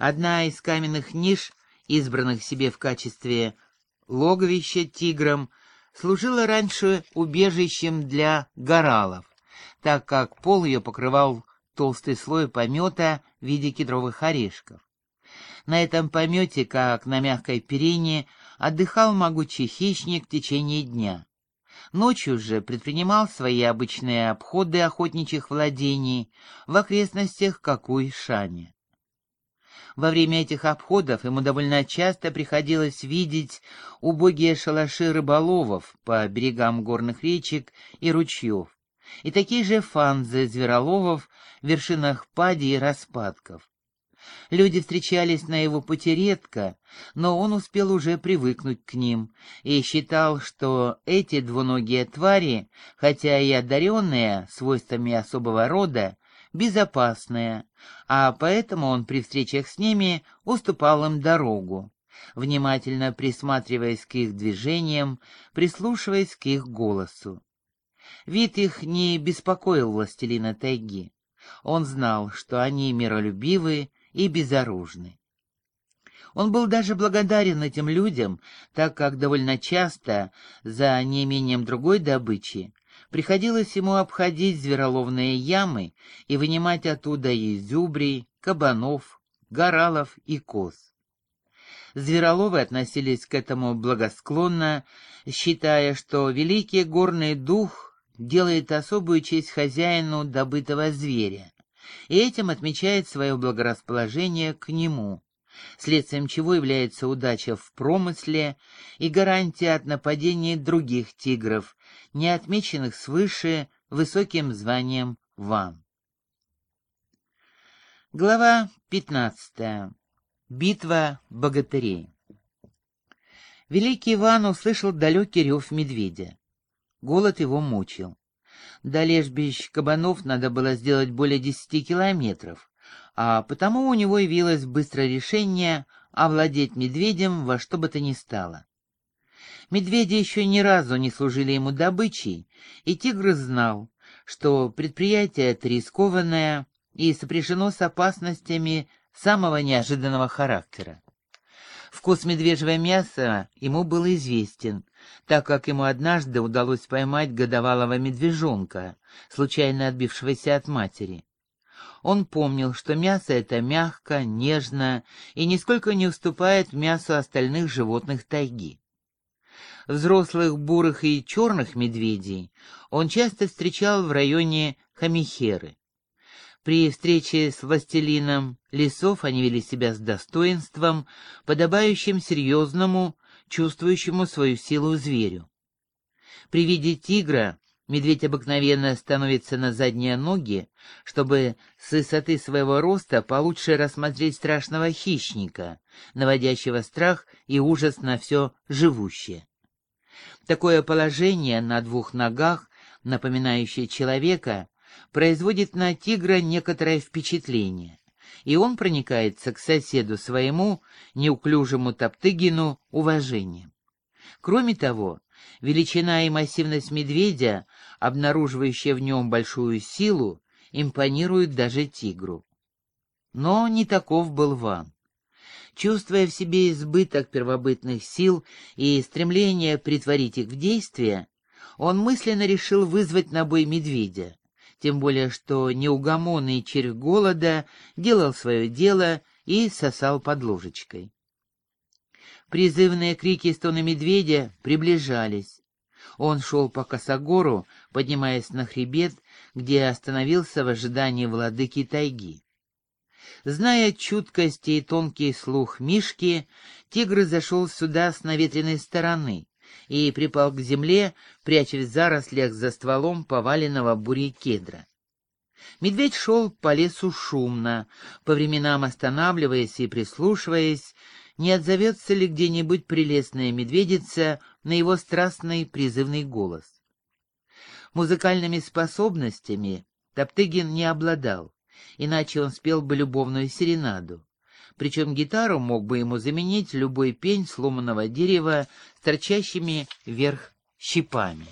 Одна из каменных ниш, избранных себе в качестве логовища тигром, служила раньше убежищем для горалов, так как пол ее покрывал толстый слой помета в виде кедровых орешков. На этом помете, как на мягкой перине, отдыхал могучий хищник в течение дня. Ночью же предпринимал свои обычные обходы охотничьих владений в окрестностях Какуй-Шани. Во время этих обходов ему довольно часто приходилось видеть убогие шалаши рыболовов по берегам горных речек и ручьев, и такие же фанзы звероловов в вершинах пади и распадков. Люди встречались на его пути редко, но он успел уже привыкнуть к ним и считал, что эти двуногие твари, хотя и одаренные свойствами особого рода, безопасные, а поэтому он при встречах с ними уступал им дорогу, внимательно присматриваясь к их движениям, прислушиваясь к их голосу. Вид их не беспокоил властелина тайги. Он знал, что они миролюбивы и безоружны. Он был даже благодарен этим людям, так как довольно часто, за неимением другой добычи, приходилось ему обходить звероловные ямы и вынимать оттуда изюбрий, кабанов, горалов и коз. Звероловы относились к этому благосклонно, считая, что великий горный дух делает особую честь хозяину добытого зверя, и этим отмечает свое благорасположение к нему, следствием чего является удача в промысле и гарантия от нападения других тигров, не отмеченных свыше высоким званием ван. Глава 15. Битва богатырей. Великий Иван услышал далекий рев медведя. Голод его мучил. До лежбищ кабанов надо было сделать более десяти километров, а потому у него явилось быстрое решение овладеть медведем во что бы то ни стало. Медведи еще ни разу не служили ему добычей, и тигр знал, что предприятие это рискованное и сопряжено с опасностями самого неожиданного характера. Вкус медвежьего мяса ему был известен, так как ему однажды удалось поймать годовалого медвежонка, случайно отбившегося от матери. Он помнил, что мясо это мягко, нежно и нисколько не уступает мясу остальных животных тайги. Взрослых бурых и черных медведей он часто встречал в районе Хамихеры. При встрече с властелином лесов они вели себя с достоинством, подобающим серьезному, чувствующему свою силу зверю. При виде тигра медведь обыкновенно становится на задние ноги, чтобы с высоты своего роста получше рассмотреть страшного хищника, наводящего страх и ужас на все живущее. Такое положение на двух ногах, напоминающее человека, производит на тигра некоторое впечатление, и он проникается к соседу своему, неуклюжему Топтыгину, уважением. Кроме того, величина и массивность медведя, обнаруживающая в нем большую силу, импонируют даже тигру. Но не таков был Ван. Чувствуя в себе избыток первобытных сил и стремление притворить их в действие, он мысленно решил вызвать на бой медведя, тем более что неугомонный червь голода делал свое дело и сосал под ложечкой. Призывные крики и стоны медведя приближались. Он шел по косогору, поднимаясь на хребет, где остановился в ожидании владыки тайги. Зная чуткость и тонкий слух Мишки, тигр зашел сюда с наветренной стороны, и припал к земле, прячась в зарослях за стволом поваленного бурей кедра. Медведь шел по лесу шумно, по временам останавливаясь и прислушиваясь, не отзовется ли где-нибудь прелестная медведица на его страстный призывный голос. Музыкальными способностями Топтыгин не обладал, иначе он спел бы любовную серенаду причем гитару мог бы ему заменить любой пень сломанного дерева с торчащими вверх щипами.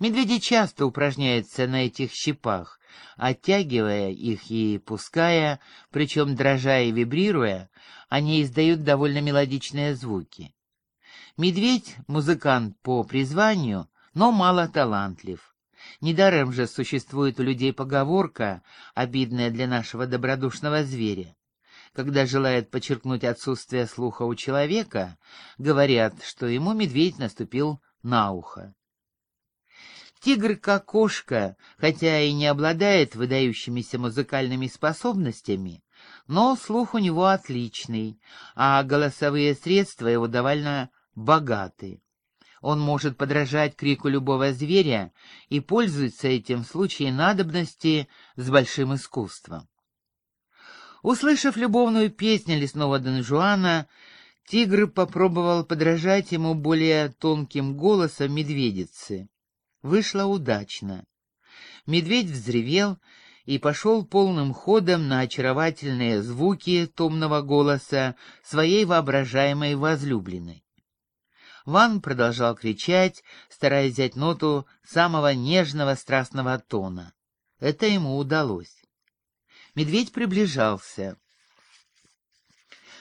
Медведи часто упражняются на этих щипах, Оттягивая их и пуская, причем дрожа и вибрируя, они издают довольно мелодичные звуки. Медведь — музыкант по призванию, но мало талантлив. Недаром же существует у людей поговорка, обидная для нашего добродушного зверя. Когда желают подчеркнуть отсутствие слуха у человека, говорят, что ему медведь наступил на ухо. Тигр как кошка, хотя и не обладает выдающимися музыкальными способностями, но слух у него отличный, а голосовые средства его довольно богаты. Он может подражать крику любого зверя и пользуется этим в случае надобности с большим искусством. Услышав любовную песню лесного Дон Жуана, тигр попробовал подражать ему более тонким голосом медведицы. Вышло удачно. Медведь взревел и пошел полным ходом на очаровательные звуки томного голоса своей воображаемой возлюбленной. Ван продолжал кричать, стараясь взять ноту самого нежного страстного тона. Это ему удалось. Медведь приближался.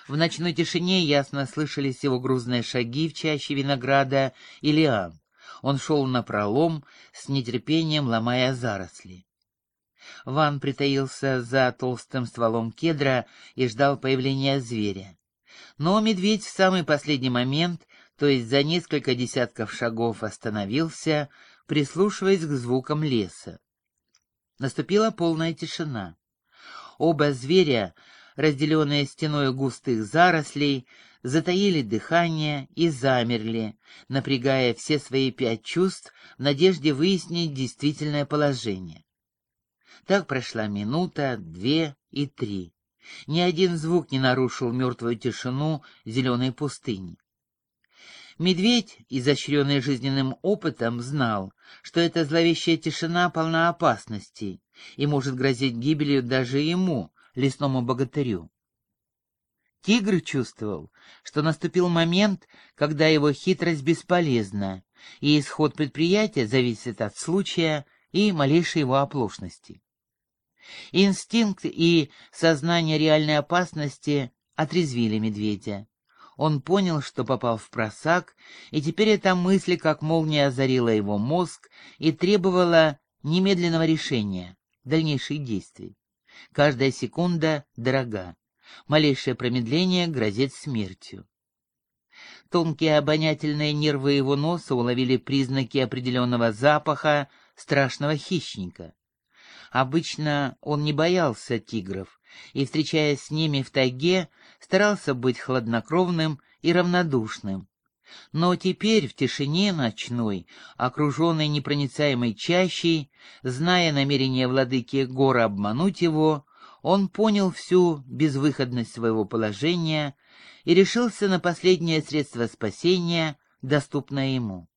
В ночной тишине ясно слышались его грузные шаги в чаще винограда и лиан. Он шел напролом, с нетерпением ломая заросли. Ван притаился за толстым стволом кедра и ждал появления зверя. Но медведь в самый последний момент, то есть за несколько десятков шагов, остановился, прислушиваясь к звукам леса. Наступила полная тишина. Оба зверя, разделенные стеной густых зарослей, затаили дыхание и замерли, напрягая все свои пять чувств в надежде выяснить действительное положение. Так прошла минута, две и три. Ни один звук не нарушил мертвую тишину зеленой пустыни. Медведь, изощренный жизненным опытом, знал, что эта зловещая тишина полна опасностей и может грозить гибелью даже ему, лесному богатырю. Тигр чувствовал, что наступил момент, когда его хитрость бесполезна, и исход предприятия зависит от случая и малейшей его оплошности. Инстинкт и сознание реальной опасности отрезвили медведя. Он понял, что попал в просак, и теперь эта мысль как молния озарила его мозг и требовала немедленного решения, дальнейших действий. Каждая секунда дорога. Малейшее промедление грозит смертью. Тонкие обонятельные нервы его носа уловили признаки определенного запаха страшного хищника. Обычно он не боялся тигров и, встречаясь с ними в тайге, старался быть хладнокровным и равнодушным. Но теперь в тишине ночной, окруженной непроницаемой чащей, зная намерение владыки гора обмануть его, он понял всю безвыходность своего положения и решился на последнее средство спасения, доступное ему.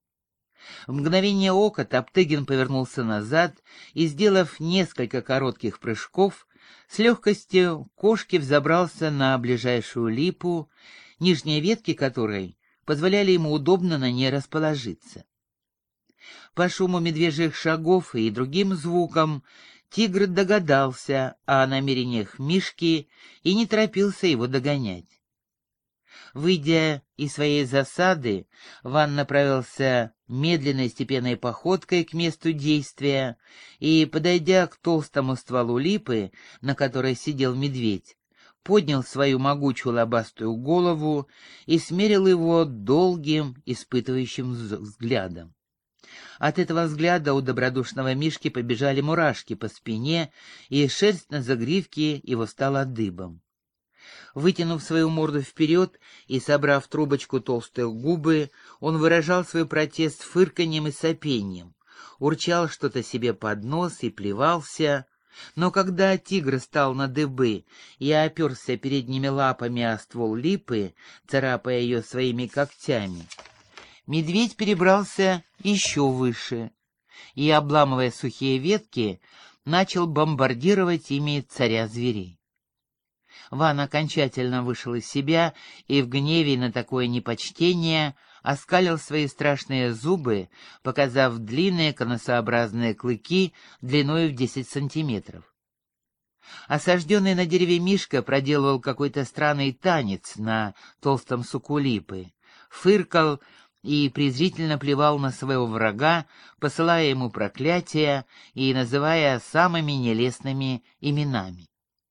В мгновение ока Топтыгин повернулся назад и, сделав несколько коротких прыжков, с легкостью кошки взобрался на ближайшую липу, нижние ветки которой позволяли ему удобно на ней расположиться. По шуму медвежьих шагов и другим звукам Тигр догадался о намерениях Мишки и не торопился его догонять. Выйдя из своей засады, Ван направился медленной степенной походкой к месту действия и, подойдя к толстому стволу липы, на которой сидел медведь, поднял свою могучую лобастую голову и смерил его долгим, испытывающим взглядом. От этого взгляда у добродушного Мишки побежали мурашки по спине, и шерсть на загривке его стала дыбом. Вытянув свою морду вперед и собрав трубочку толстые губы, он выражал свой протест фырканьем и сопением, урчал что-то себе под нос и плевался, но когда тигр стал на дыбы и оперся передними лапами о ствол липы, царапая ее своими когтями, медведь перебрался еще выше и, обламывая сухие ветки, начал бомбардировать ими царя зверей. Ван окончательно вышел из себя и в гневе на такое непочтение оскалил свои страшные зубы, показав длинные конусообразные клыки длиной в десять сантиметров. Осажденный на дереве Мишка проделывал какой-то странный танец на толстом суку липы, фыркал и презрительно плевал на своего врага, посылая ему проклятия и называя самыми нелестными именами.